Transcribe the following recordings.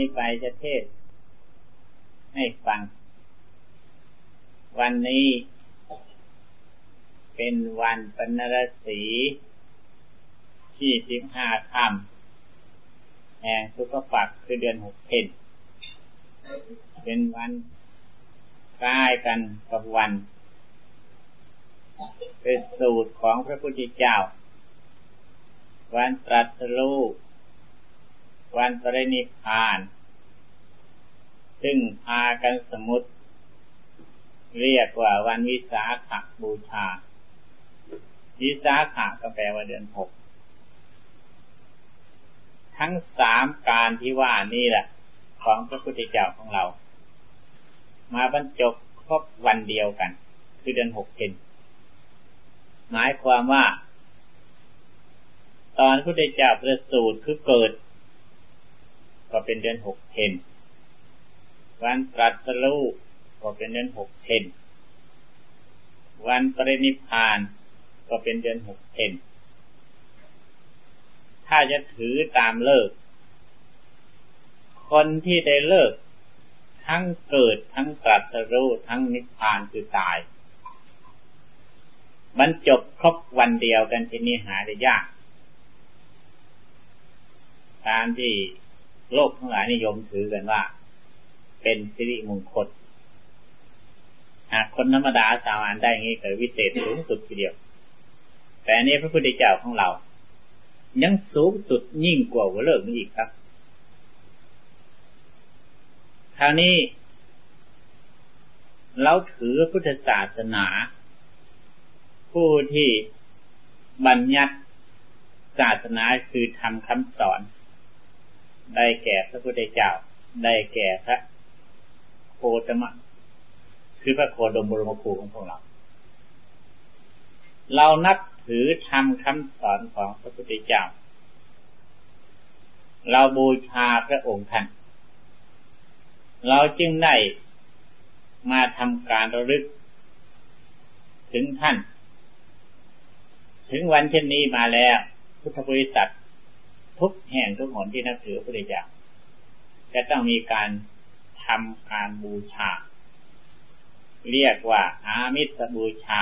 นี้ไปจะเทศให้ฟัง วันนี้ เป็นวันปนรสีที่สิบห้าค่ำแห่งสุกปักคือเดือนหกเพนเป็นวันใกล้กันกับวัน เป็นสูตรของพระพุทธเจ้า วันตรัสรู้วันปรินิพาน ซึ่งพากันสมุดเรียกว่าวันวิสาขบูชา วิสาขก็แปลว่าเดือนหก ทั้งสามการที่ว่านี่แหละ ของพระพุทธเจ้าของเรา มาบรรจบครบวันเดียวกัน คือเดือนหกเพนหมายความว่า ตอนพระพุทธเจ้าประสูติคือเกิด ก็เป็นเดือนหกเพน วันตรัสรู้ก็เป็นเดือนหกเพนวันปรินิพานก็เป็นเดือนหกเพนถ้าจะถือตามเลิก คนที่ได้เลิก ทั้งเกิดทั้งตรัสรู้ทั้งนิพพานคือตาย มันจบครบวันเดียวกันที่นี่หาได้ยากตามที่โลกทั้งหลายนิยมถือกันว่า เป็นสิริมงคลหากคนธรรมดาสามารถได้งี้เกิดวิเศษสูงสุดทีเดียว แต่นี้พระพุทธเจ้าของเรา ยังสูงสุดยิ่งกว่าเลิกนี้อีกครับคราวนี้ เราถือพุทธศาสนา ผู้ที่บัญญัติศาสนาคือทำคำสอน ได้แก่พระพุทธเจ้า ได้แก่พระ โคตมะ คือพระโคดมบรมครูของพวกเรา เรานับถือทำคำสอนของพระพุทธเจ้า เราบูชาพระองค์ท่าน เราจึงได้มาทำการระลึก ถึงท่าน ถึงวันเช่นนี้มาแล้ว พุทธบริษัททุกแห่งทุกหนที่นับถือพระพุทธเจ้าจะต้องมีการ ทำการบูชา เรียกว่าอามิสบูชา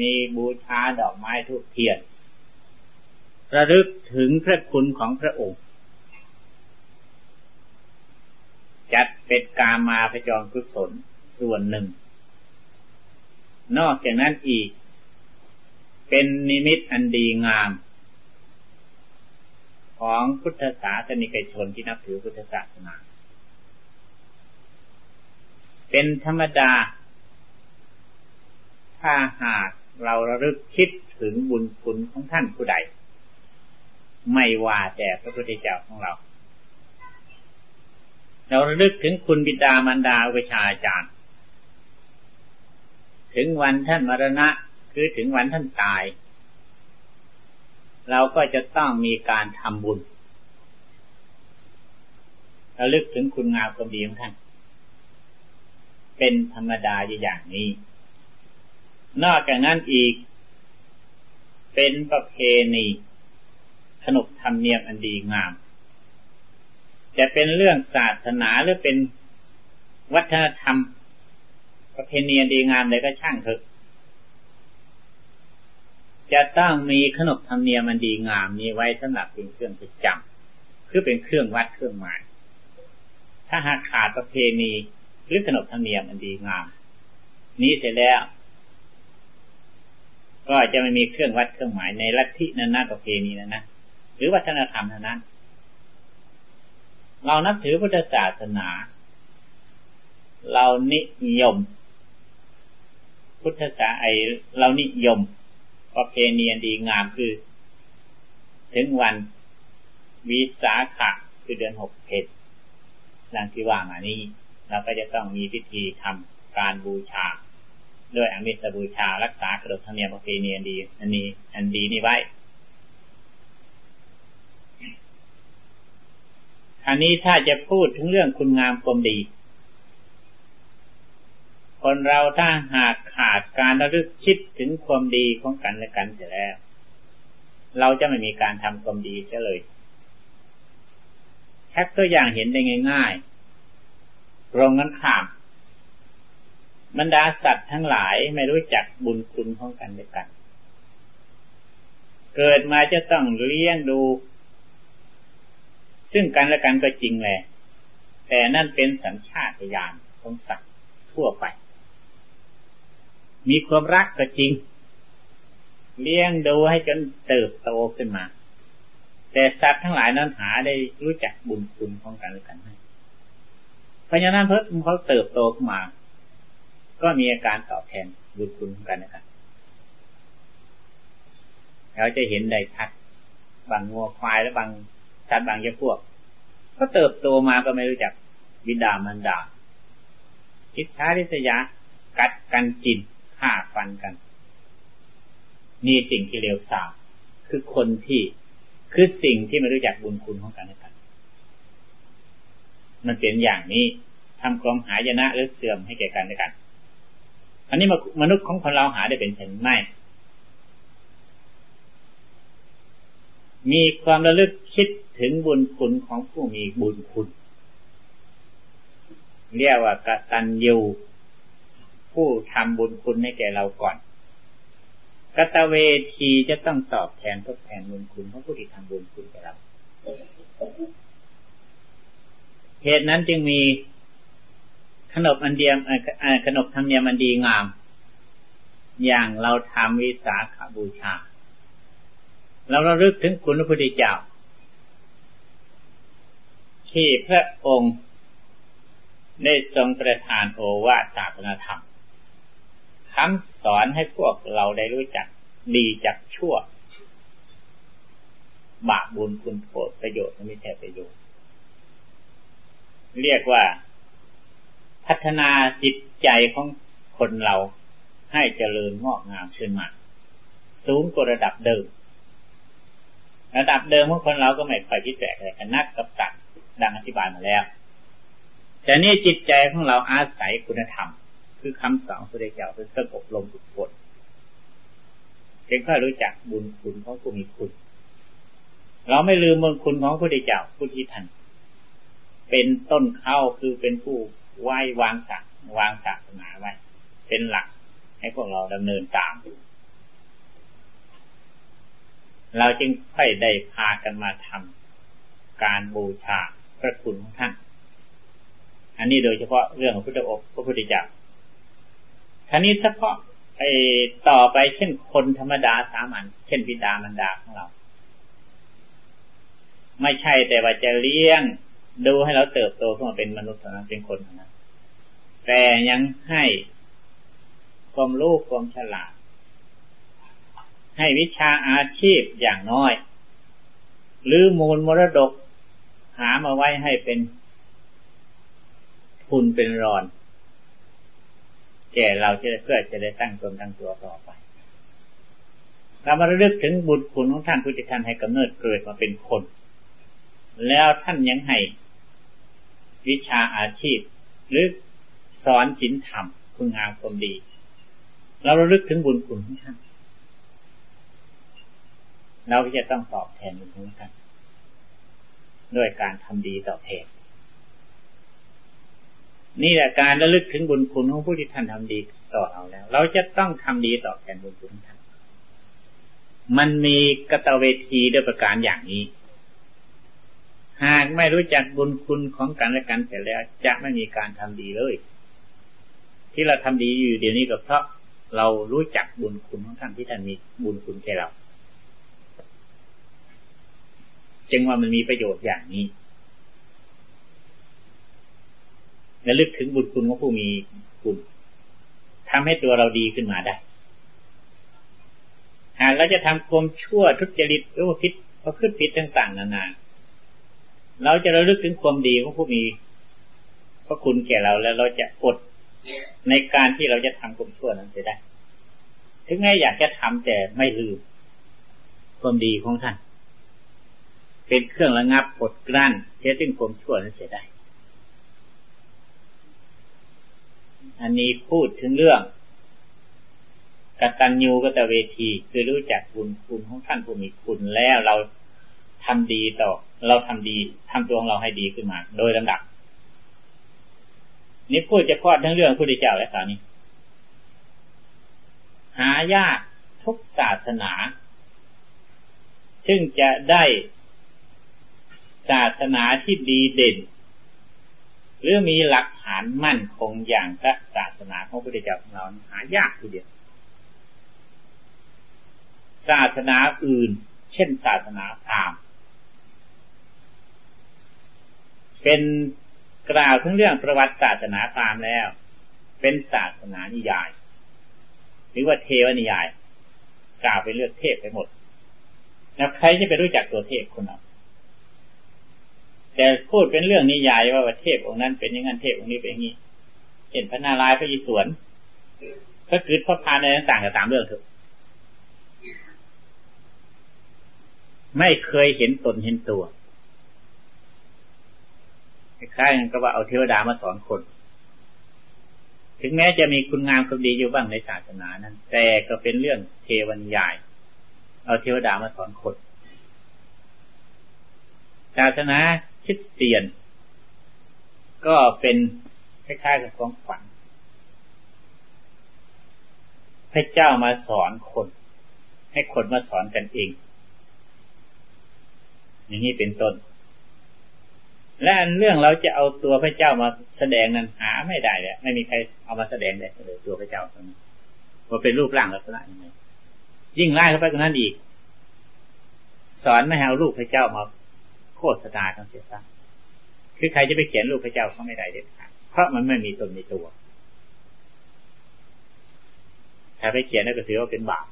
มีบูชาดอกไม้ทุกเทียนระลึกถึงพระคุณของพระองค์ จัดเป็นกามาพจรกุศลส่วนหนึ่ง นอกจากนั้นอีก เป็นนิมิตอันดีงาม ของพุทธศาสนิกชนที่นับถือพุทธศาสนา เป็นธรรมดา ถ้าหากเราระลึกคิดถึงบุญคุณของท่านผู้ใด ไม่ว่าแต่พระพุทธเจ้าของเรา เราระลึกถึงคุณบิดามารดาวิชาอาจารย์ ถึงวันท่านมรณะคือถึงวันท่านตาย เราก็จะต้องมีการทำบุญระลึกถึงคุณงามความดีของท่าน เป็นธรรมดาอย่างนี้ นอกจากนั้นอีก เป็นประเพณีขนบธรรมเนียมอันดีงาม จะเป็นเรื่องศาสนาหรือเป็นวัฒนธรรม ประเพณีดีงามใดก็ช่างเถอะ จะต้องมีขนบธรรมเนียมมันดีงามนี้ไว้สำหรับเป็นเครื่องประจำคือเป็นเครื่องวัดเครื่องหมาย ถ้าหากขาดประเพณี หรือขนบธรรมเนียมมันดีงามนี้เสร็จแล้ว ก็จะไม่มีเครื่องวัดเครื่องหมายในลัทธินั้นนะประเพณีนั้นนะหรือวัฒนธรรมนั้นเรานับถือพุทธศาสนา เรานิยม พุทธศาสนาไอเรานิยมประเพณีดีงามคือ ถึงวันวิสาขะคือเดือนหกเพชรดังที่ว่ามานี้ เราก็จะต้องมีพิธีทำการบูชา ด้วยอมิตรบูชารักษากระดูกธรรมเนียมประเพณีอันดีอันนี้อันดีนี้ไว้อันนี้ถ้าจะพูดถึงเรื่องคุณงามความดี คนเราถ้าหากขาดการระลึกคิดถึงความดีของกันและกันเสียแล้ว เราจะไม่มีการทำความดีเฉลยชักตัวอย่างเห็นได้ง่ายๆ ตรงนั้นข้ามบรรดาสัตว์ทั้งหลายไม่รู้จักบุญคุณของกันและกัน เกิดมาจะต้องเลี้ยงดู ซึ่งกันและกันก็จริงแหละแต่นั่นเป็นสัญชาตญาณของสัตว์ทั่วไป มีความรักก็จริง เลี้ยงดูให้จนเติบโตขึ้นมา แต่สัตว์ทั้งหลายนั้นหาได้รู้จักบุญคุณของกันและกันไหม เพราะฉะนั้นเพิ่มเขาเติบโตขึ้นมา ก็มีอาการตอบแทนบุญคุณกันนะครับเราจะเห็นได้ชัดบางงัวควายและบางสัตว์บางเจ้าพวก ก็เติบโตมาก็ไม่รู้จักบิดามารดาอิสาริษยา กัดกันกินฆ่าฟันกัน นี่สิ่งที่เลวทรามคือคนที่คือสิ่งที่ไม่รู้จักบุญคุณของกันและกัน มันเป็นอย่างนี้ทำความหายนะหรือเสื่อมให้แก่กันและกัน อันนี้มนุษย์ของคนเราหาได้เป็นเช่นไม่ มีความระลึกคิดถึงบุญคุณของผู้มีบุญคุณ เรียกว่ากตัญญูผู้ทำบุญคุณให้แก่เราก่อนกตเวทีจะต้องตอบแทนทดแทนบุญคุณของผู้ที่ทำบุญคุณแก่เรา เหตุนั้นจึงมีขนบอันเดียมขนบธรรมเนียมอันดีงาม อย่างเราทำวิสาขาบูชา เราระลึกถึงคุณพระพุทธเจ้า ที่พระองค์ได้ทรงประทานโอวาทศาสนธรรมคำสอนให้พวกเราได้รู้จักดีจากชั่ว บาปบุญคุณโทษประโยชน์ไม่ใช่ประโยชน์ เรียกว่า พัฒนาจิตใจของคนเราให้เจริญงอกงามขึ้นมา สูงกว่าระดับเดิม ระดับเดิมของคนเราก็ไม่ค่อยพิแตกอะไรกันนักกับตัดดังอธิบายมาแล้ว แต่นี่จิตใจของเราอาศัยคุณธรรม คือคำสอนพระเจ้าเป็นเครื่องอบรมฝึกฝนเพียงแค่รู้จักบุญคุณของผู้มีคุณ เราไม่ลืมบุญคุณของพระพุทธเจ้าผู้ที่ท่าน เป็นต้นเข้าคือเป็นผู้ไหว้วางศักวางศาสนาไว้ เป็นหลักให้พวกเราดำเนินตาม เราจึงค่อยได้พากันมาทำการบูชาพระคุณของท่าน อันนี้โดยเฉพาะเรื่องของพุทธอกพระพุทธเจ้าท่านี้เฉพาะไอ้ต่อไปเช่นคนธรรมดาสามัญเช่นบิดามารดาของเรา ไม่ใช่แต่ว่าจะเลี้ยง ดูให้เราเติบโตขึ้นมาเป็นมนุษย์เท่านั้นเป็นคนเท่านั้นแต่ยังให้ความรู้ความฉลาด ให้วิชาอาชีพอย่างน้อย หรือมูลมรดกหามาไว้ให้เป็นทุนเป็นรอน แก่เราจะเพื่อจะได้ตั้งตนตั้งตัวต่อไปเรามาเลือกถึงบุญคุณของท่านผู้ที่ท่านให้กำเนิดเกิดมาเป็นคน แล้วท่านยังให้ วิชาอาชีพ หรือสอนศีลธรรม คุณงามความดี เราระลึกถึงบุญคุณของท่านเราก็จะต้องตอบแทนบุญคุณท่านด้วยการทำดีตอบแทนนี่แหละการระลึกถึงบุญคุณของผู้ที่ท่านทำดีต่อเราแล้ว เราจะต้องทำดีตอบแทนบุญคุณท่าน มันมีกตเวทีด้วยประการอย่างนี้ หากไม่รู้จักบุญคุณของกันและกันเสร็จแล้ว จะไม่มีการทำดีเลย ที่เราทำดีอยู่เดี๋ยวนี้ก็เพราะเรารู้จักบุญคุณของท่านที่ท่านมีบุญคุณแก่เรา จึงว่ามันมีประโยชน์อย่างนี้และลึกถึงบุญคุณของผู้มีคุณทำให้ตัวเราดีขึ้นมาได้ หากเราจะทำความชั่วทุจริตหรือว่าผิดประพฤติผิดต่าง ๆ นานา เราจะระลึกถึงความดีของผู้มีพระคุณแก่เราแล้วเราจะอดในการที่เราจะทำความชั่วนั้นจะได้ ถึงแม้อยากจะทำแต่ไม่ลืมความดีของท่าน เป็นเครื่องระงับอดกลั้นเพื่อถึงความชั่วนั้นเสียได้ อันนี้พูดถึงเรื่องกตัญญูกตเวที คือรู้จักบุญคุณของท่านผู้มีคุณแล้วเราทำดีต่อ เราทำดีทำตัวของเราให้ดีขึ้นมา โดยลำดับนี่พูดจะพอดทั้งเรื่องพุทธเจ้าและสานี้หายากทุกศาสนา ซึ่งจะได้ศาสนาที่ดีเด่น หรือมีหลักฐานมั่นคงอย่างพระศาสนาของพระพุทธเจ้าของเราหายากทีเดียวศาสนาอื่น เช่นศาสนาพราหมณ์ เป็นกล่าวถึงเรื่องประวัติศาสนาพราหมณ์แล้ว เป็นศาสนานิยาย หรือว่าเทวนิยาย กล่าวไปเรื่องเทพไปหมด แล้วใครจะไปรู้จักตัวเทพคนนั้นแต่พูดเป็นเรื่องนิยายว่าเทพองค์นั้นเป็นอย่างนั้นเทพองค์นี้เป็นอย่างนี้เห็นพระนารายณ์พระยิสวนพระกฤษพระพานอะไรต่างๆก็ตามเรื่องเถอะไม่เคยเห็นตนเห็นตัว คล้ายๆก็ว่าเอาเทวดามาสอนคน ถึงแม้จะมีคุณงามความดีอยู่บ้างในศาสนานั้น แต่ก็เป็นเรื่องเทวันยาย เอาเทวดามาสอนคน ศาสนาคริสเตียน ก็เป็นคล้ายๆกับของขวัญพระเจ้ามาสอนคน ให้คนมาสอนกันเอง อย่างนี้เป็นต้น และเรื่องเราจะเอาตัวพระเจ้ามาแสดงนั้นหาไม่ได้เลยไม่มีใครเอามาแสดงได้เลยตัวพระเจ้าตรงนี้ว่าเป็นรูปร่างลักษณะยังไงยิ่งไล่เข้าไปกว่านั้นอีก สอนไม่ให้เอารูปพระเจ้ามาโคตรตาทั้งเสียซะคือใครจะไปเขียนรูปพระเจ้าเขาไม่ได้เด็ดขาดเพราะมันไม่มีตนในตัวถ้าไปเขียนนั่นก็ถือว่าเป็นบาป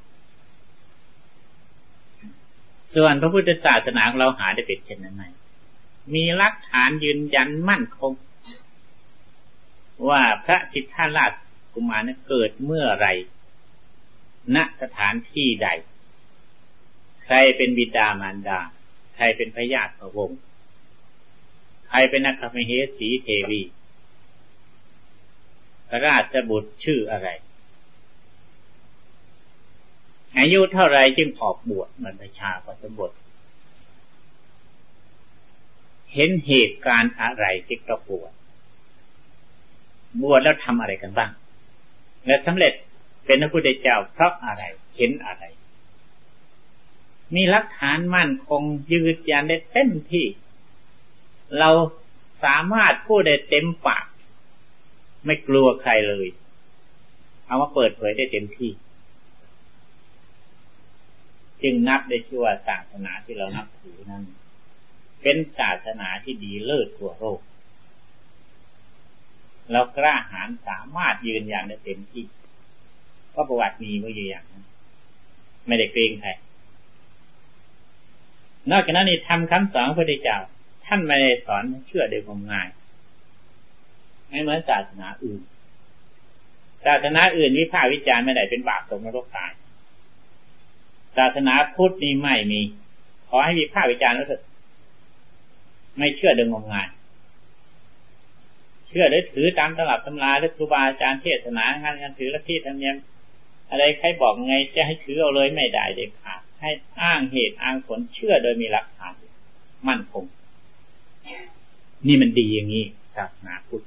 ส่วนพระพุทธศาสนาของเราหาได้เป็นเช่นนั้นไหม มีหลักฐานยืนยันมั่นคง ว่าพระสิทธาราชกุมารเกิดเมื่อไรณสถานที่ใด ใครเป็นบิดามารดา ใครเป็นพระญาติพระวงศ์ใครเป็นนักมเหสีเทวีราชบุตรชื่ออะไร อายุเท่าไรจึงออกบวชบรรพชาปัสบท เห็นเหตุการณ์อะไรที่กระบวชบวชแล้วทำอะไรกันบ้าง และสำเร็จเป็นพระพุทธเจ้าเพราะอะไรเห็นอะไร มีหลักฐานมั่นคงยืดยันได้เต็มที่ เราสามารถพูดได้เต็มปาก ไม่กลัวใครเลย เอามาเปิดเผยได้เต็มที่ จึงนับได้ชื่อว่าศาสนาที่เรานับถือนั้น เป็นศาสนาที่ดีเลิศทั่วโลกเรากล้าหาญสามารถยืนอย่างได้เต็มที่ก็ประวัติมีไว้อยู่อย่างนั้นไม่ได้เกรงใครนอกจากนั้นนี่ทำคำสอนพระพุทธเจ้าท่านไม่ได้สอนเชื่อโดยงมงายไม่เหมือนศาสนาอื่น ศาสนาอื่นวิพากษ์วิจารณ์ไม่ได้เป็นบาปตกนรกตาย ศาสนาพุทธนี่ไม่มี ขอให้วิพากษ์วิจารณ์แล้วเถอะ ไม่เชื่อเดิมงมงาย เชื่อหรือถือตามตลับตำราหรือครูบาอาจารย์เทศนางานการถือละที่ธรรมเนียมอะไรใครบอกไงจะให้ถือเอาเลยไม่ได้เด็ดขาดให้อ้างเหตุอ้างผลเชื่อโดยมีหลักฐานมั่นคง นี่มันดีอย่างนี้ศาสนาพุทธ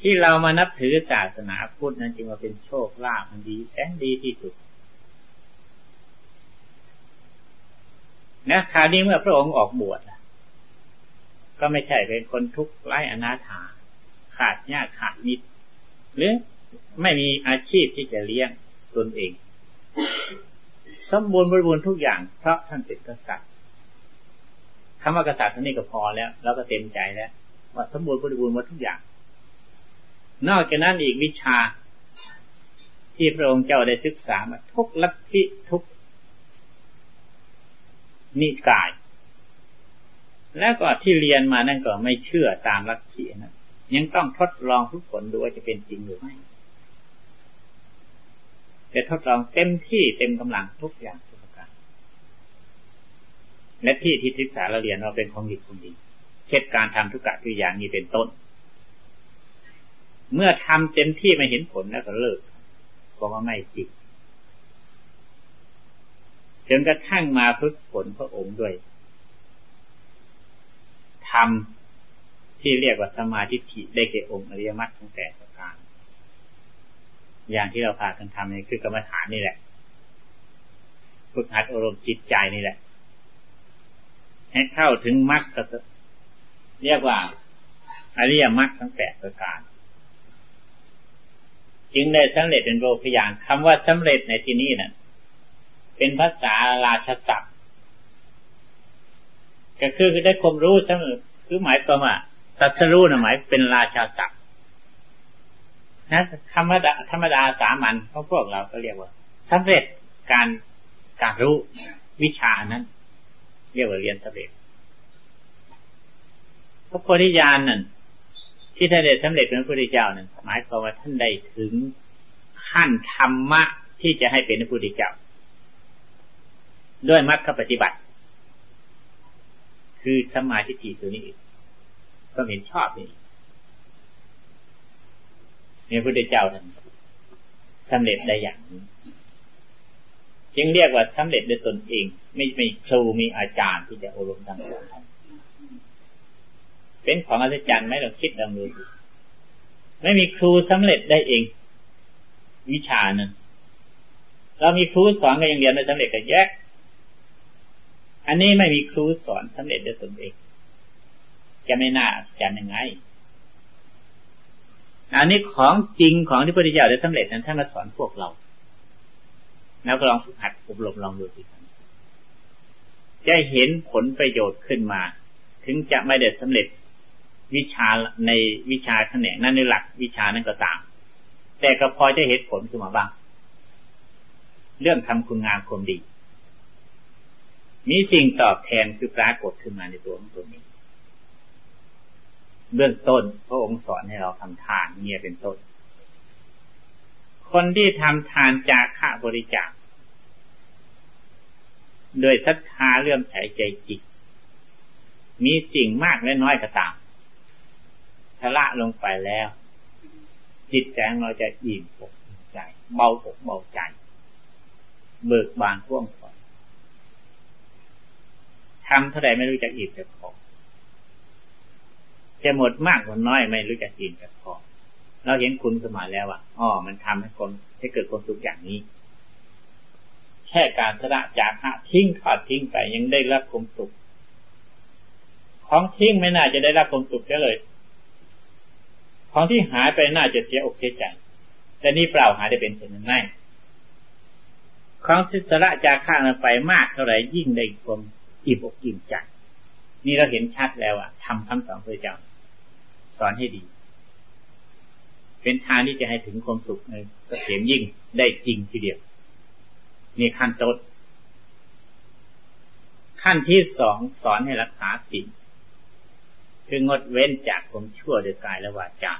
ที่เรามานับถือศาสนาพุทธนั้นจึงว่าเป็นโชคลาภมันดีแสนดีที่สุด นะคราวนี้เมื่อพระองค์ออกบวชก็ไม่ใช่เป็นคนทุกข์ไร้อนาถา ขาดญาติขาดมิตรหรือไม่มีอาชีพที่จะเลี้ยงตนเอง สมบูรณ์บริบูรณ์ทุกอย่าง เพราะท่านเป็นกษัตริย์คำว่ากษัตริย์ท่านี้ก็พอแล้วเราก็เต็มใจแล้วว่าสมบูรณ์บริบูรณ์หมดทุกอย่าง นอกจากนั้นอีกวิชาที่พระองค์เจ้าได้ศึกษามาทุกลัทธิทุก นิกาย แล้วก็ที่เรียนมานั่นก็ไม่เชื่อตามลัทธินะยังต้องทดลองทุกผลดูว่าจะเป็นจริงหรือไม่จะทดลองเต็มที่เต็มกำลังทุกอย่างทุกประการและที่ที่ศึกษาเราเรียนเราเป็นของดีของดีเช่นการทำทุกกะทุกอย่างนี้เป็นต้น เมื่อทำเต็มที่ไม่เห็นผลแล้วก็เลิกบอกว่าไม่จริง จนกระทั่งมาพึ่งผลพระองค์ด้วยธรรมที่เรียกว่าสมาธิิได้แก่องค์อริยมรรคทั้งแปดประการ อย่างที่เราพากันทำนี่คือกรรมฐานนี่แหละ ฝึกหัดอารมณ์จิตใจนี่แหละ ให้เข้าถึงมรรคเรียกว่าอริยมรรคทั้งแปดประการ จึงได้สำเร็จเป็นโลกยานคำว่าสำเร็จในที่นี้นะ่ะ เป็นภาษาราชศัพท์ ก็คือได้ความรู้สำเร็จคือหมายความว่าตัสรู้นะหมายเป็นราชาศัพท์นะธรรมดาธรรมดาสามัญเพราะพวกเราก็เรียกว่าสำเร็จการการรู้วิชานั้น เรียกว่าเรียนสำเร็จพระโพธิญาณนั่นที่ท่านได้สำเร็จเป็นพระพุทธเจ้านั่นหมายความว่าท่านได้ถึงขั้นธรรมะที่จะให้เป็นพระพุทธเจ้า ด้วยมรรคปฏิบัติ คือสมาธิตัวนี้ก็เห็นชอบนี่เนี่ยพระพุทธเจ้าท่านสำเร็จได้อย่างนี้จึงเรียกว่าสำเร็จด้วยตนเอง ไม่ไม่ครูมีอาจารย์ที่จะอบรมทำสอนเป็นของอัศจรรย์ไหมเราคิดลองดูไม่มีครูสำเร็จได้เอง วิชานั้นเรามีครูสอนก็ยังเรียนไม่สำเร็จก็แยก อันนี้ไม่มีครูสอนสำเร็จด้วยตนเอง จะไม่น่าอัศจรรย์ยังไง อันนี้ของจริงของที่พระพุทธเจ้าได้สำเร็จนั้นท่านมาสอนพวกเรา แล้วก็ลองฝึกหัดอบรมลองดูสิจะเห็นผลประโยชน์ขึ้นมา ถึงจะไม่ได้สำเร็จวิชาในวิชาแขนงนั้นในหลักวิชานั้นก็ตาม แต่ก็พอจะเห็นผลขึ้นมาบ้าง เรื่องทำคุณงามความดี มีสิ่งตอบแทนคือปรากฏขึ้นมาในตัวของตัวนี้เบื้องต้นพระองค์สอนให้เราทำทานเงียเป็นต้น คนที่ทำทานจากค่าบริจาคโดยศรัทธาเลื่อมใสใจจิต มีสิ่งมากและน้อยก็ตามทละลงไปแล้ว จิตใจเราจะอิ่มอกใจ เบาอกเบาใจ เบิกบานพ่วงผ่อน ทำเท่าไรไม่รู้จะอิ่มจะพอจะหมดมากกว่าน้อยไม่รู้จะอิ่มจะพอเราเห็นคุณขึ้นมาแล้วอะอ๋อมันทำให้คนให้เกิดความสุขอย่างนี้ แค่การสละจากหะทิ้งขาดทิ้งไปยังได้รับความสุข ของทิ้งไม่น่าจะได้รับความสุขเลย ของที่หายไปน่าจะเสียอกเสียใจ แต่นี่เปล่าหายได้เป็นเช่นนั้นไม่ของสิสละจากข้างไปมากเท่าไหร่ยิ่งได้ความ อิ่มอกอิ่มใจนี่เราเห็นชัดแล้วอะทำคำสอนพระเจ้าสอนให้ดี เป็นทางที่จะให้ถึงความสุขในเกษมยิ่งได้จริงทีเดียวนี่ขั้นต้นขั้นที่สองสอนให้รักษาศีลคืองดเว้นจากความชั่วโดยกายและวาจา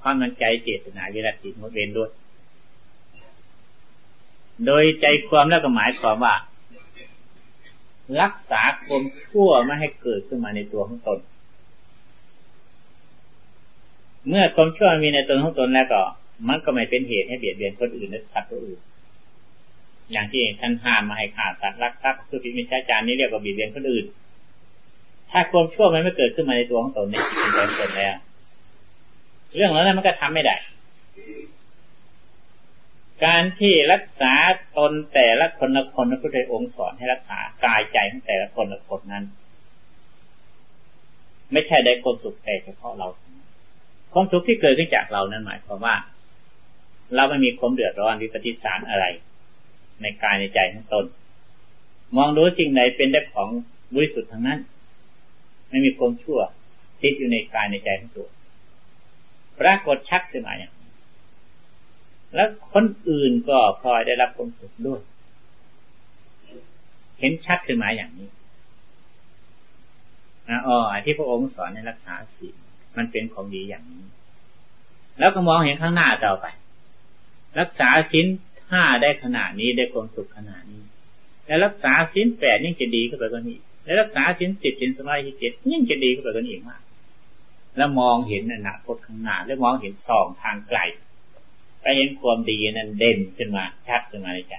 ความมันใจเจตนาวิรัติงดเว้นด้วย โดยใจความแล้วก็หมายความว่า รักษาความชั่วไม่ให้เกิดขึ้นมาในตัวของตน เมื่อความชั่วมีในตนของตนแล้วก็ มันก็ไม่เป็นเหตุให้เบียดเบียนคนอื่นและสัตว์ตัวอื่น อย่างที่ท่านห้ามมาให้ขาดสัตว์รักทรัพย์คือพิมิชาจารนี้เรียกว่าเบียดเบียนคนอื่น ถ้าความชั่วมันไม่เกิดขึ้นมาในตัวของตนในจิตใจของตนแล้ว เรื่องนั้นมันก็ทำไม่ได้ การที่รักษาตนแต่ละคนละคนพระพุทธองค์สอนให้รักษากายใจของแต่ละคนละคนนั้น ไม่ใช่ได้คนสุขแต่เฉพาะเรา ความสุขที่เกิดขึ้นจากเรานั้นหมายความว่า เราไม่มีความเดือดร้อนวิปฏิสารอะไร ในกายในใจของตน มองดูสิ่งไหนเป็นได้ของบริสุทธิ์ทั้งนั้น ไม่มีความชั่วติดอยู่ในกายในใจของตัวปรากฏชักขึ้นมาอย่าง แล้วคนอื่นก็พลอยได้รับความสุขด้วย เห็นชัดขึ้นมาอย่างนี้อ๋อที่พระองค์สอนในรักษาศีลมันเป็นของดีอย่างนี้ แล้วก็มองเห็นข้างหน้าต่อไป รักษาสินห้าได้ขนาดนี้ได้ความสุขขนาดนี้ แล้วรักษาสินแปดยิ่งจะดีขึ้นไปกว่านี้แล้วรักษาสินสิบสินสมาธิเจ็ดยิ่งจะดีขึ้นไปกว่านี้มาก แล้วมองเห็นอนาคตข้างหน้า แล้วมองเห็นสองทางไกล ไปเห็นความดีนั้นเด่นขึ้นมาชัดขึ้นมาในใจ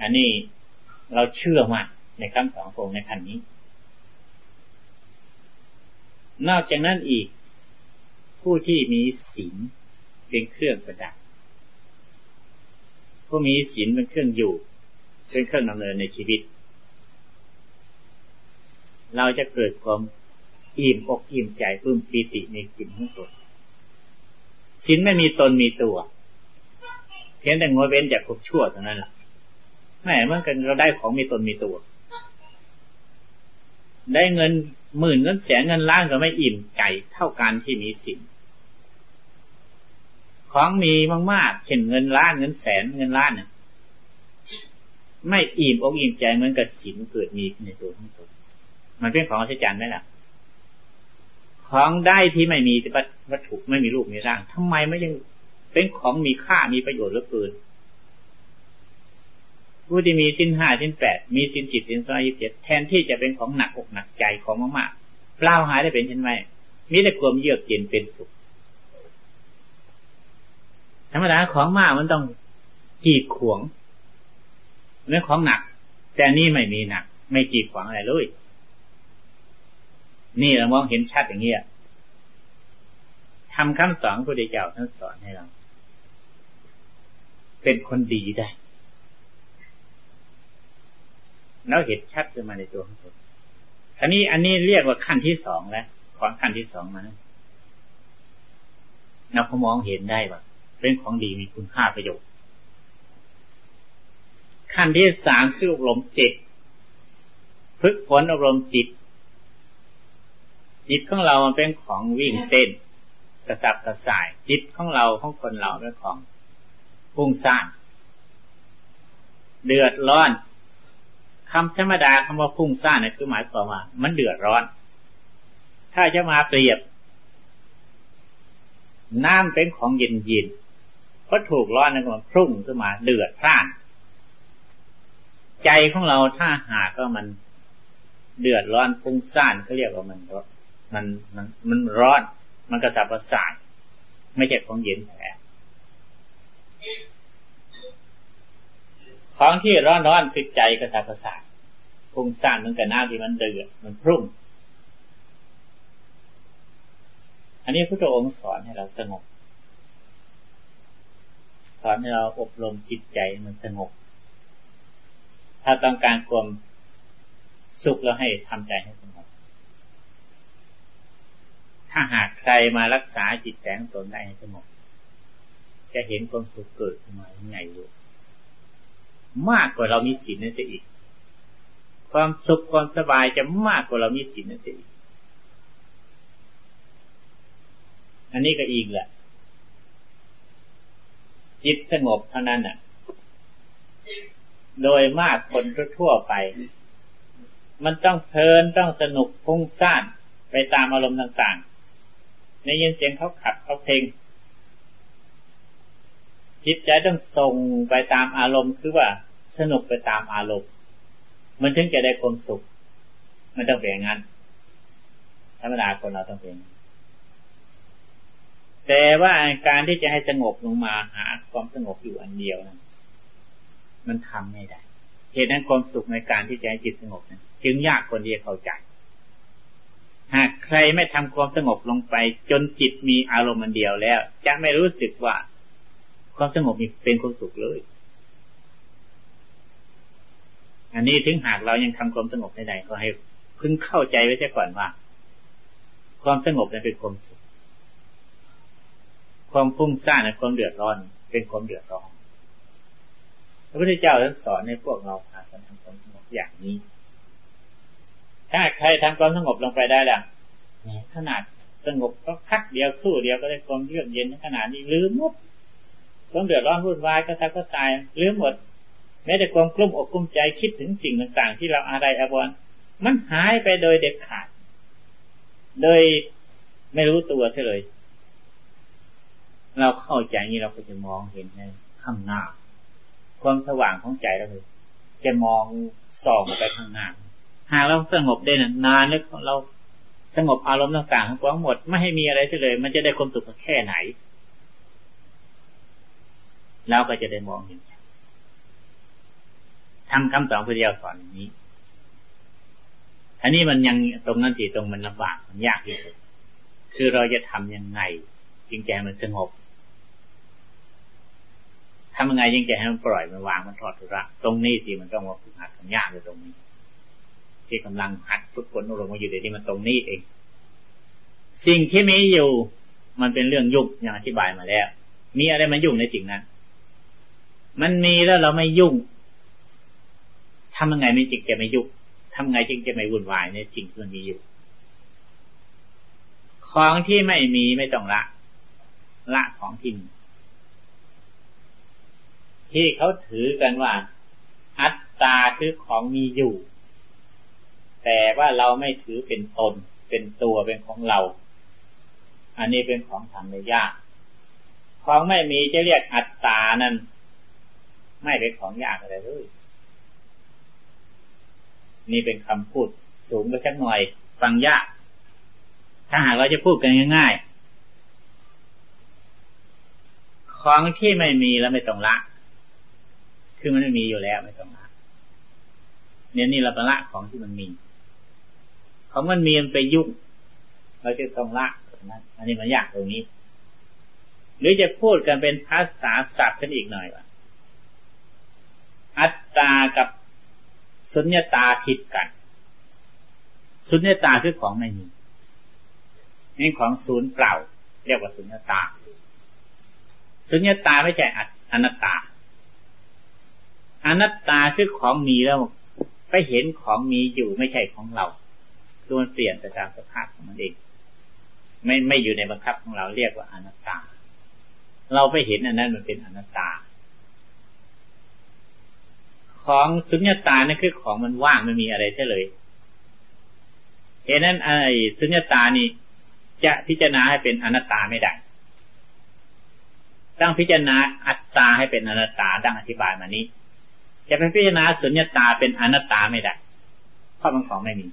อันนี้เราเชื่อมากในคำสององค์ในขันนี้ นอกจากนั้นอีก ผู้ที่มีศีลเป็นเครื่องประดับผู้มีศีลเป็นเครื่องอยู่เป็นเครื่องดำเนินในชีวิต เราจะเกิดความอิ่มอกอิ่มใจปลื้มปีติในสิ่งของตน ศีลไม่มีตนมีตัว เพียงแต่งดเว้นจากขบชั่วเท่านั้นแหละแม่เมื่อกันเราได้ของมีตนมีตัว ได้เงินหมื่นเงินแสนเงินล้านก็ไม่อิ่มใจเท่าการที่มีศีลของมีมากๆเช่นเงินล้านเงินแสนเงินล้านเนี่ยไม่อิ่มอกอิ่มใจเหมือนกับศีลเกิดมีในตัวของตนมันเป็นของอัศจรรย์ไหมล่ะ ของได้ที่ไม่มีวัตถุไม่มีรูปมีร่างทำไมไม่ยังเป็นของมีค่ามีประโยชน์เหลือเกินผู้ที่มีสิ้นห้าสิ้นแปดมีสิ้นจิตสิ้นสมาธิเจ็ดแทนที่จะเป็นของหนักอกหนักใจของมากๆเปล่าหายได้เป็นเช่นไรมีแต่ความเยือกเย็นเป็นสุขธรรมดาของมากมันต้องกีดขวงเรื่องของหนัก แต่นี่ไม่มีหนัก ไม่กีดขวางอะไรเลย นี่เรามองเห็นชัดอย่างนี้ทำคำสอนพระพุทธเจ้าท่านสอนให้เรา เป็นคนดีได้แล้วเห็นชัดขึ้นมาในตัวของตนอันนี้อันนี้เรียกว่าขั้นที่สองแล้วของขั้นที่สองมาเราพอมองเห็นได้ว่าเป็นของดีมีคุณค่าประโยชน์ ขั้นที่สามคืออบรมจิต ฝึกฝนอบรมจิต จิตของเรามันเป็นของวิ่งเต้นกระสับกระส่าย จิตของเราของคนเราเป็นของพุ่งสร้างเดือดร้อนคำธรรมดาคำว่าพุ่งสร้างเนี่ยคือหมายความว่า มันเดือดร้อน ถ้าจะมาเปรียบ น้ำเป็นของเย็นเย็นก็ถูกร้อนนั่นก็มันพุ่งขึ้นมาเดือดร้าน ใจของเราถ้าหากก็มันเดือดร้อนพุ่งซ่านเขาเรียกว่ามัน มันมันมันร้อน มันกระสับกระส่ายไม่ใช่ของเย็นแท้ของที่ร้อนร้อนคือใจกระสับกระส่ายพุ่งซ่านมันกับน้ำที่มันเดือดมันพุ่งอันนี้พระองค์สอนให้เราสงบ สอนให้เราอบรมจิตใจมันสงบ ถ้าต้องการความสุขเราให้ทำใจให้สงบ ถ้าหากใครมารักษาจิตใจของตนได้ให้สงบจะเห็นความสุขเกิดขึ้นมาใหญ่อยู่มากกว่าเรามีศีลนั่นจะอีก ความสุขความสบายจะมากกว่าเรามีศีลนั่นจะอีก อันนี้ก็อีกแหละจิตสงบเท่านั้นน่ะ โดยมากคนทั่วไป มันต้องเพลินต้องสนุกพุ่งซ่านไปตามอารมณ์ต่าง ในยินเสียงเขาขัดเขาเพลงจิตใจต้องส่งไปตามอารมณ์คือว่าสนุกไปตามอารมณ์ มันถึงจะได้ความสุข มันต้องเป็นอย่างนั้นธรรมดาคนเราต้องเป็นแต่ว่าการที่จะให้สงบลงมาหาความสงบอยู่อันเดียวนั้นมันทำไม่ได้เหตุนั้นความสุขในการที่จะให้จิตสงบนั้นจึงยากคนที่จะเข้าใจ หากใครไม่ทำความสงบลงไป จนจิตมีอารมณ์มันเดียวแล้ว จะไม่รู้สึกว่า ความสงบมีเป็นความสุขเลย อันนี้ถึงหากเรายังทำความสงบใดๆก็ให้พึงเข้าใจไว้เสียก่อนว่า ความสงบนั้นเป็นความสุข ความพุ่งสร้างในความเดือดร้อน เป็นความเดือดร้อนพระพุทธเจ้าท่านสอนให้พวกเราพากันทำความสงบอย่างนี้ ถ้าใครทำความสงบลงไปได้ล่ะขนาดสงบก็คักเดียวคู่เดียวก็ได้ความเยือกเย็นขนาดนี้ลืมหมดความเดือดร้อนวุ่นวายก็ทักก็ตายลืมหมด แม้แต่ความกลุ้มอกกลุ้มใจคิดถึงสิ่งต่างๆ ที่เราอะไรอาวรมันหายไปโดยเด็ดขาด โดยไม่รู้ตัวเลยเราเข้าใจนี้เราก็จะมองเห็นในข้างหน้า ความสว่างของใจเราเลยจะมองส่องไปข้างหน้า หากเราสงบได้นานนึกเราสงบอารมณ์ต่างๆทั้งปวงหมดไม่ให้มีอะไรเลย มันจะได้ความสุขแค่ไหนเราก็จะได้มองเห็นทำคำสอนพระเดียวสอนอย่างนี้ อันนี้มันยังตรงนั้นที่ตรงมันลำบากมันยากที่สุดคือเราจะทํำยังไงจึงแกมันสงบทำยังไงจึงแกให้มันปล่อยมันวางมันทอดทุระตรงนี้สิมันต้องมาฝึกหัดมันยากเลยตรงนี้ ที่กำลังหัดฝึกฝนอารมณ์มาอยู่เดี๋ยวนี้มันตรงนี้เอง สิ่งที่มีอยู่ มันเป็นเรื่องยุ่งอย่างอธิบายมาแล้ว มีอะไรมายุ่งในสิ่งนั้น มันมีแล้วเราไม่ยุ่งทำยังไงไม่จิตจะไม่ยุ่งทำไงจึงจะไม่วุ่นวายในสิ่งที่มันมีอยู่ ของที่ไม่มีไม่ต้องละ ละของที่มีที่เขาถือกันว่า อัตตาคือของมีอยู่ แต่ว่าเราไม่ถือเป็นตน เป็นตัวเป็นของเรา อันนี้เป็นของทำได้ยากของไม่มีจะเรียกอัตตานั้น ไม่เป็นของยากอะไรเลยนี่เป็นคำพูดสูงไปสักหน่อย ฟังยาก ถ้าหากเราจะพูดกันง่ายๆ ของที่ไม่มีแล้วไม่ต้องละ คือมันไม่มีอยู่แล้วไม่ต้องละเนี่ยนี่เราต้องละของที่มันมี ของมันมีมันไปยุ่งเราจะต้องละนะอันนี้มันยากตรงนี้ หรือจะพูดกันเป็นภาษาศัพท์กันอีกหน่อยว่าอัตตากับสุญญตาผิดกัน สุญญตาคือของไม่มีนี่ของศูนย์เปล่า เรียกว่าสุญญตา สุญญตาไม่ใช่อนัตตา อนัตตาคือของมีแล้ว ไปเห็นของมีอยู่ไม่ใช่ของเรา คือมันเปลี่ยนไปตามสภาพของมันเอง ไม่ไม่อยู่ในบังคับของเราเรียกว่าอนัตตา เราไปเห็นอันนั้นมันเป็นอนัตตา ของสุญญตานั่นคือของมันว่างไม่มีอะไรใช่เลยเหตุนั้นไอ้สุญญตานี่จะพิจารณาให้เป็นอนัตตาไม่ได้ต้องพิจารณาอัตตาให้เป็นอนัตตาดังอธิบายมานี้ จะเป็นพิจารณาสุญญตาเป็นอนัตตาไม่ได้เพราะมันของไม่มี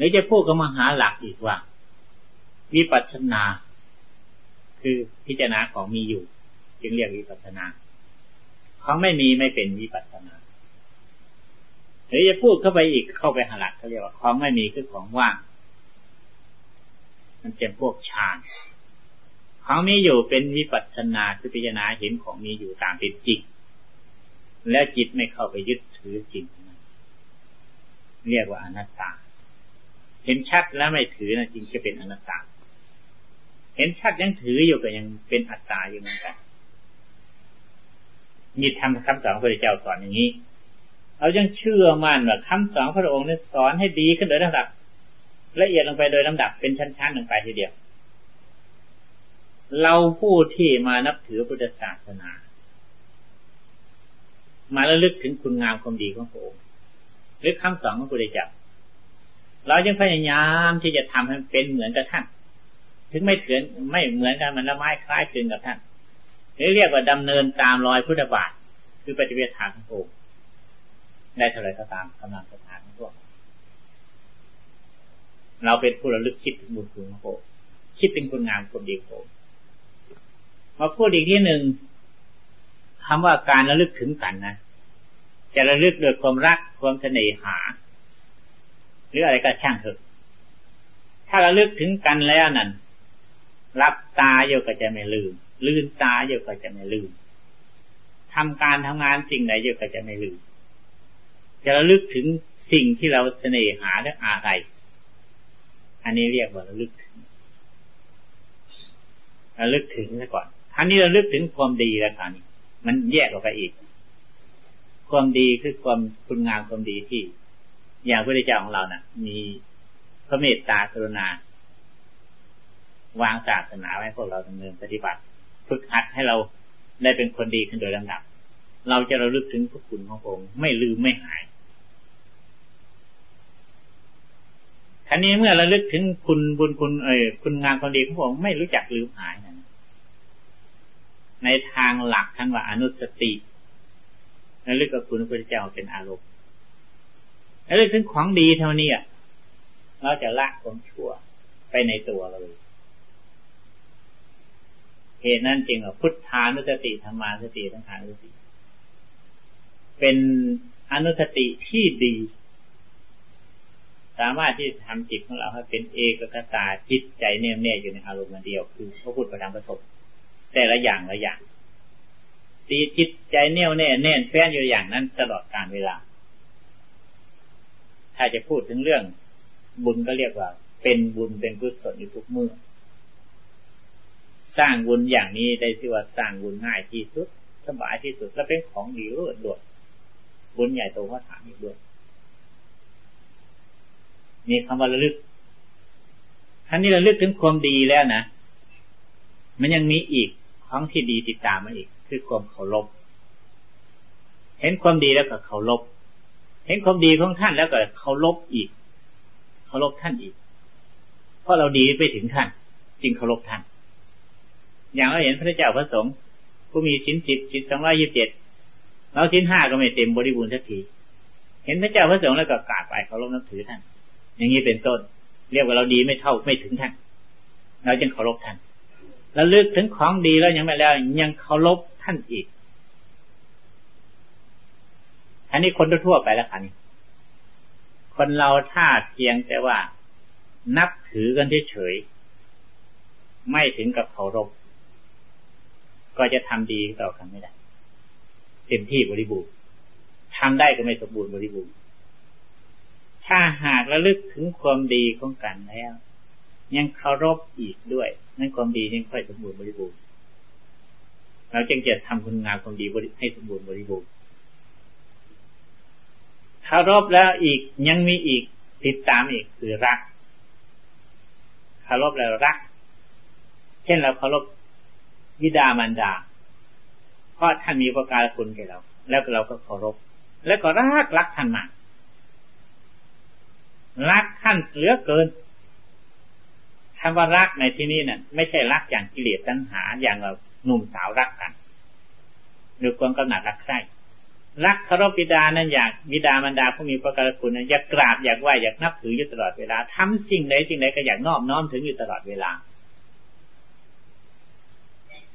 หรือจะพูดกับมหาหลักอีกว่า วิปัสสนา คือพิจารณาของมีอยู่ จึงเรียกวิปัสสนาของไม่มีไม่เป็นวิปัสสนาหรือจะพูดเข้าไปอีกเข้าไปหลักเขาเรียกว่าของไม่มีคือของว่าง มันเป็นพวกฌานของมีอยู่เป็นวิปัสสนาคือพิจารณาเห็นของมีอยู่ตามเป็นจริงแล้วจิตไม่เข้าไปยึดถือจริงเรียกว่าอนัตตา เห็นชัดแล้วไม่ถือนะจริงจะเป็นอนัตตา เห็นชัดยังถืออยู่ก็ยังเป็นอัตตาอยู่เหมือนกันนี่ทำคำสอนพระเจ้าสอนอย่างนี้เรายังเชื่อมั่นว่าคำสอนพระองค์นี่สอนให้ดีขึ้นโดยลำดับละเอียดลงไปโดยลำดับเป็นชั้นๆลงไปทีเดียว เราผู้ที่มานับถือพุทธศาสนา มาระลึกถึงคุณงามความดีของพระองค์หรือคำสอนของพระเจ้า เราจึงพยายามที่จะทำให้เป็นเหมือนกับท่าน ถึงไม่เถือนไม่เหมือนกันมันละไม้คล้ายคลึงกับท่านหรือเรียกว่าดำเนินตามรอยพุทธบาท คือปฏิเวทฐานของพระได้เท่าไรก็ตามกำลังสถานของพวกเราเป็นผู้ระลึกคิดถึงบุญคุณของพระคิดถึงคุณงามคนดีของมาพูดอีกที่หนึ่งคำว่าการระลึกถึงกันนะจะระลึกด้วยความรักความเสน่หา หรืออะไรก็ช่างเถอะ ถ้าระลึกถึงกันแล้วนั่นรับตาโยก็จะไม่ลืม ลืนตาเยอะก็จะไม่ลืมทำการทำงานสิ่งใดเยอะก็จะไม่ลืม จะระลึกถึงสิ่งที่เราเสน่หาและอะไร อันนี้เรียกว่าระลึกถึงระลึกถึงซะก่อนท่านนี้ระลึกถึงความดีแล้วค่ะนี่มันแยกออกไปอีก ความดีคือความคุณงามความดีที่ อย่างพระเจ้าของเรานะ่ะ มีพระเมตตากรุณา วางศาสนาไว้พวกเราดำเนินปฏิบัติ ฝึกหัดให้เราได้เป็นคนดีขึ้นโดยลำดับ เราจะระลึกถึงพระคุณของพระองค์ไม่ลืมไม่หายท่านี้เมื่อระลึกถึงคุณบุญคุณเอ่ยคุณงามความดีของพระองค์ไม่รู้จักลืมหายนะในทางหลักท่านว่าอนุสติระลึกกับคุณพระเจ้าเป็นอารมณ์ ระลึกถึงของดีเท่านี้เราจะละความชั่วไปในตัวเราเลย เหตุนั้นจริงว่าพุทธานุสติธรรมานุสติทั้งขานุสติ เป็นอนุสติที่ดี สามารถที่ทำจิตของเราให้เป็นเอกกตาจิตใจแน่วแน่อยู่ในอารมณ์เดียว คือพระพุทธประธรรมประสบแต่ละอย่างละอย่างตีจิตใจแน่วแน่แน่นแฟ้นอยู่อย่างนั้นตลอดการเวลา ถ้าจะพูดถึงเรื่อง บุญก็เรียกว่า เป็นบุญเป็นกุศลอยู่ทุกเมื่อ สร้างบุญอย่างนี้ได้ที่ว่าสร้างบุญง่ายที่สุดสบายที่สุดและเป็นของดีรวดด่วนบุญใหญ่โตว่าถามอีกด้วยมีคำว่าระลึกท่านนี้ระลึกถึงความดีแล้วนะ มันยังมีอีกของที่ดีติดตามมาอีก คือความเคารพ เห็นความดีแล้วก็เคารพ เห็นความดีของท่านแล้วก็เคารพอีกเคารพท่านอีก เพราะเราดีไปถึงท่าน จึงเคารพท่าน อย่างเราเห็นพระเจ้าพระสงฆ์ผู้มีชิ้นสิบชิ้นสองร้อยี่สิบเจ็ดเราชิ้นห้าก็ไม่เต็มบริบูรณ์สักทีเห็นพระเจ้าพระสงฆ์แล้วก็กราบไปเคารพนับถือท่าน อย่างนี้เป็นต้น เรียกว่าเราดีไม่เท่าไม่ถึงท่าน เราจึงเคารพท่านแล้วลึกถึงของดีแล้วยังไม่แล้ว ยังเคารพท่านอีก อันนี้คนทั่วไปแล้วคันนี้คนเราถ้าเพียงแต่ว่า นับถือกันเฉยๆไม่ถึงกับเคารพก็จะทำดีต่อกันไม่ได้เต็มที่บริบูรณ์ทำได้ก็ไม่สมบูรณ์บริบูรณ์ถ้าหากระลึกถึงความดีของกันแล้ว ยังเคารพอีกด้วยนั่นความดียังค่อยสมบูรณ์บริบูรณ์เราจึงจะทำคุณงามความดีให้สมบูรณ์บริบูรณ์ เคารพแล้วอีกยังมีอีก ติดตามอีกคือรักเคารพแล้วรัก เช่นเราเคารพวิดามารดา เพราะท่านมีประการคุณแก่เรา แล้วเราก็เคารพ แล้วก็รักรักท่านมากรักท่านเหลือเกินคำว่ารักในที่นี้เนี่ยไม่ใช่รักอย่างกิเลสตัณหาอย่างเราหนุ่มสาวรักกันหรือความกำหนัดรักใคร่ รักคารพบิดานั้นอยากบิดามารดาผู้มีพระกรคุณอยากกราบอยากไหวอยากนับถืออยู่ตลอดเวลาทำสิ่งใดสิ่งใดก็อยากนอบน้อมถึงอยู่ตลอดเวลา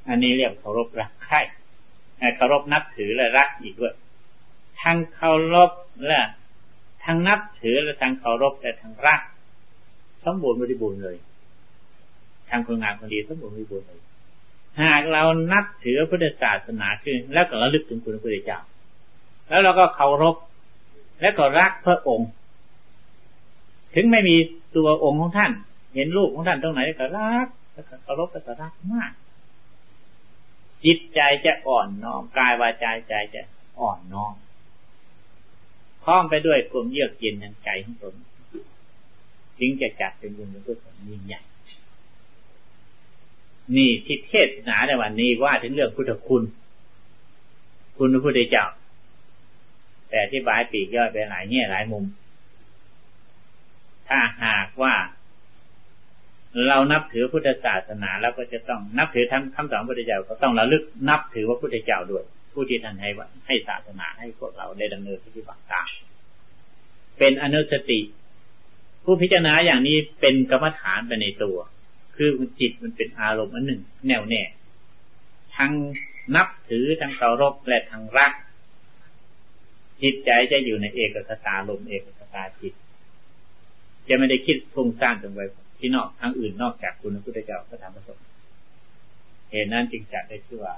อันนี้เรียกเคารพรักใคร่เคารพนับถือและรักอีกด้วยทั้งเคารพและทั้งนับถือและทั้งเคารพและทั้งรัก สมบูรณ์บริบูรณ์เลยทางคนงานคนดีสมบูรณ์บริบูรณ์เลยหากเรานับถือพุทธศาสนาขึ้นแล้วก็ระลึกถึงคุณพระพุทธเจ้า แล้วเราก็เคารพและก็รักพระองค์ ถึงไม่มีตัวองค์ของท่าน เห็นรูปของท่านตรงไหนก็รักแล้วก็เคารพแล้วก็รักมาก จิตใจจะอ่อนน้อมกายวาจาใจจะอ่อนน้อมพร้อมไปด้วยความเยือกเย็นทางใจของตนจึงจะจัดเป็นบุญเป็นกุศลยิ่งใหญ่ นี่ที่เทศนาในวันนี้ว่าถึงเรื่องพุทธคุณ คุณพระพุทธเจ้า แต่ที่บายปีกย่อยไปหลายแง่หลายมุม ถ้าหากว่าเรานับถือพุทธศาสนาแล้วก็จะต้องนับถือทั้งคำสอนพระพุทธเจ้าก็ต้องระลึกนับถือว่าพุทธเจ้าด้วย ผู้ที่ท่านให้ให้ศาสนาให้พวกเราได้ดำเนินปฏิบัติตามเป็นอนุสติ ผู้พิจารณาอย่างนี้เป็นกรรมฐานไปในตัว คือจิตมันเป็นอารมณ์อันหนึ่ง แน่วแน่ ทั้งนับถือทั้งเคารพและทั้งรัก จิตใจจะอยู่ในเอกสตาลมเอกสตาจิต จะไม่ได้คิดพุ่งสร้างตรงไปที่นอกทางอื่นนอกจากคุณพระพุทธเจ้าพระธรรมพระสงฆ์เหตุนั้นจึงจัดได้ชื่อว่า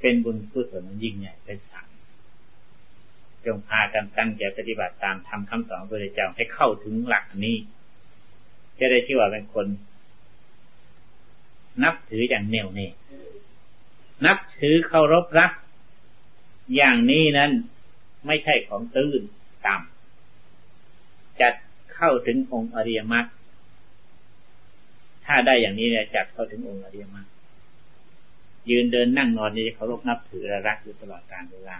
เป็นบุญกุศลยิ่งใหญ่เป็นสังจงพากันตั้งใจปฏิบัติตามทำคำสอนพระพุทธเจ้าให้เข้าถึงหลักนี้ จะได้ชื่อว่าเป็นคน นับถืออย่างแน่วแน่นับถือเคารพรักอย่างนี้นั้น ไม่ใช่ของตื้นต่ำจัดเข้าถึงองค์อริยมรรคถ้าได้อย่างนี้เนี่ยจัดเข้าถึงองค์อริยมรรคยืนเดินนั่งนอนนี่เขารพนับถือและรักอยู่ตลอดการเวลา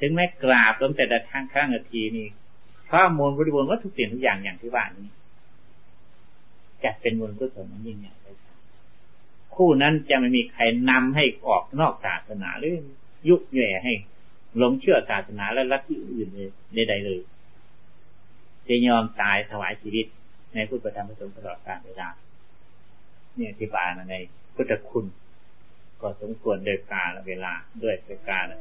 ถึงแม้กราบตั้งแต่ละทางข้างนาทีนี่ข้อมูลบริบูรณ์ว่าทุกสิ่งทุกอย่างอย่างที่ว่านี้จะเป็นมูลกุศลมันยิ่งใหญ่เลยคู่นั้นจะไม่มีใครนำให้ออกนอกศาสนาหรือยุแย่ให้ หลงเชื่อศาสนาและลัทธิอื่นเลยใดๆเลยจะยอมตายถวายชีวิต ในพุทธธรรมประสงค์ตลอดกาลเวลาเนี่ยที่บาลในพุทธคุณ ก็สมควรโดยกาลเวลาด้วยประการนั้น